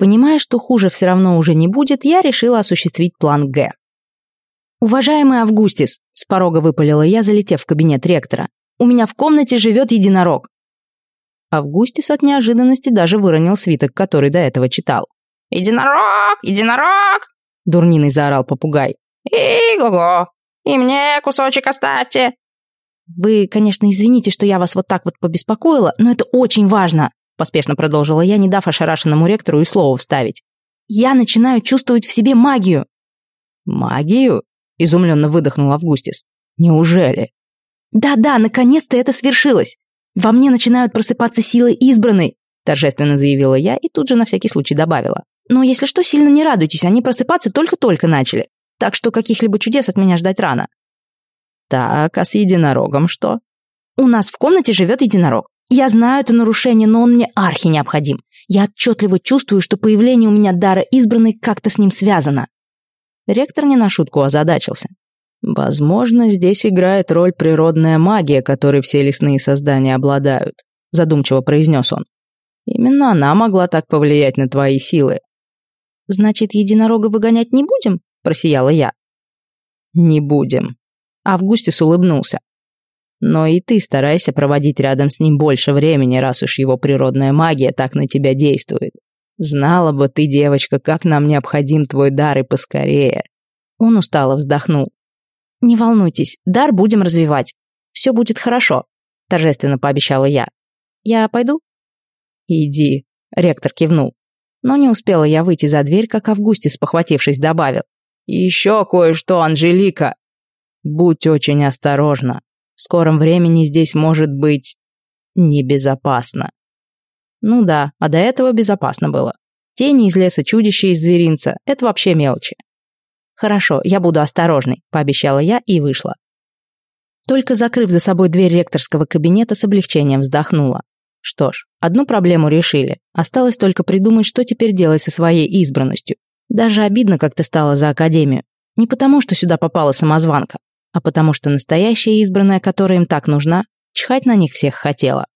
Понимая, что хуже все равно уже не будет, я решила осуществить план Г. «Уважаемый Августис», — с порога выпалила я, залетев в кабинет ректора, «у меня в комнате живет единорог». Августис от неожиданности даже выронил свиток, который до этого читал. «Единорог! Единорог!» — дурниной заорал попугай. «И-го-го! И мне кусочек оставьте!» «Вы, конечно, извините, что я вас вот так вот побеспокоила, но это очень важно», поспешно продолжила я, не дав ошарашенному ректору и слова вставить. «Я начинаю чувствовать в себе магию». «Магию?» – изумленно выдохнул Августис. «Неужели?» «Да-да, наконец-то это свершилось! Во мне начинают просыпаться силы избранной!» торжественно заявила я и тут же на всякий случай добавила. «Но если что, сильно не радуйтесь, они просыпаться только-только начали, так что каких-либо чудес от меня ждать рано». «Так, а с единорогом что?» «У нас в комнате живет единорог. Я знаю это нарушение, но он мне архи необходим. Я отчетливо чувствую, что появление у меня дара избранной как-то с ним связано». Ректор не на шутку озадачился. «Возможно, здесь играет роль природная магия, которой все лесные создания обладают», задумчиво произнес он. «Именно она могла так повлиять на твои силы». «Значит, единорога выгонять не будем?» просияла я. «Не будем». Августис улыбнулся. Но и ты старайся проводить рядом с ним больше времени, раз уж его природная магия так на тебя действует. Знала бы ты, девочка, как нам необходим твой дар и поскорее. Он устало вздохнул. Не волнуйтесь, дар будем развивать. Все будет хорошо, торжественно пообещала я. Я пойду? Иди, ректор кивнул. Но не успела я выйти за дверь, как Августис, похватившись, добавил. «Еще кое-что, Анжелика! Будь очень осторожна. В скором времени здесь может быть небезопасно. Ну да, а до этого безопасно было. Тени из леса, чудища из зверинца — это вообще мелочи. Хорошо, я буду осторожной, пообещала я и вышла. Только закрыв за собой дверь ректорского кабинета, с облегчением вздохнула. Что ж, одну проблему решили. Осталось только придумать, что теперь делать со своей избранностью. Даже обидно как-то стало за академию. Не потому, что сюда попала самозванка, а потому что настоящая избранная, которая им так нужна, чихать на них всех хотела.